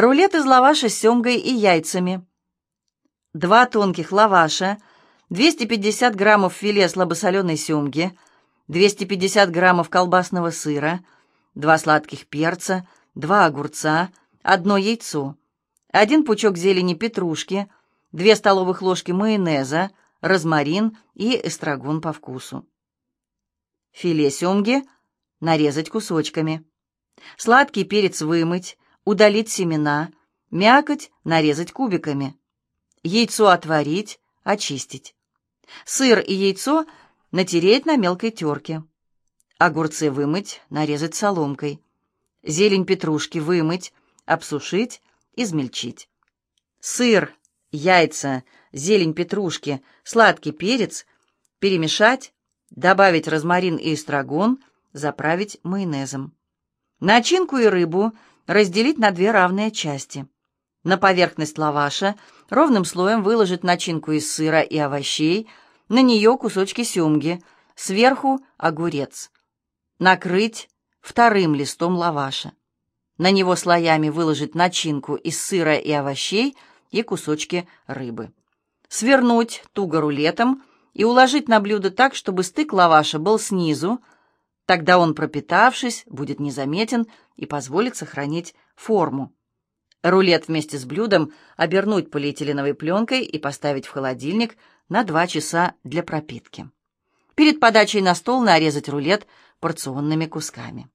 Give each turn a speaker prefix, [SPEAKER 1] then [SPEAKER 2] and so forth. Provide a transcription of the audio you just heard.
[SPEAKER 1] Рулет из лаваша с семгой и яйцами. Два тонких лаваша, 250 граммов филе слабосоленой семги, 250 граммов колбасного сыра, два сладких перца, два огурца, одно яйцо, один пучок зелени петрушки, две столовых ложки майонеза, розмарин и эстрагон по вкусу. Филе семги нарезать кусочками. Сладкий перец вымыть, удалить семена, мякоть нарезать кубиками. Яйцо отварить, очистить. Сыр и яйцо натереть на мелкой терке. Огурцы вымыть, нарезать соломкой. Зелень петрушки вымыть, обсушить, измельчить. Сыр, яйца, зелень петрушки, сладкий перец перемешать, добавить розмарин и эстрагон, заправить майонезом. Начинку и рыбу разделить на две равные части. На поверхность лаваша ровным слоем выложить начинку из сыра и овощей, на нее кусочки семги, сверху огурец. Накрыть вторым листом лаваша. На него слоями выложить начинку из сыра и овощей и кусочки рыбы. Свернуть туго рулетом и уложить на блюдо так, чтобы стык лаваша был снизу, тогда он, пропитавшись, будет незаметен и позволит сохранить форму. Рулет вместе с блюдом обернуть полиэтиленовой пленкой и поставить в холодильник на 2 часа для пропитки. Перед подачей на стол нарезать рулет порционными кусками.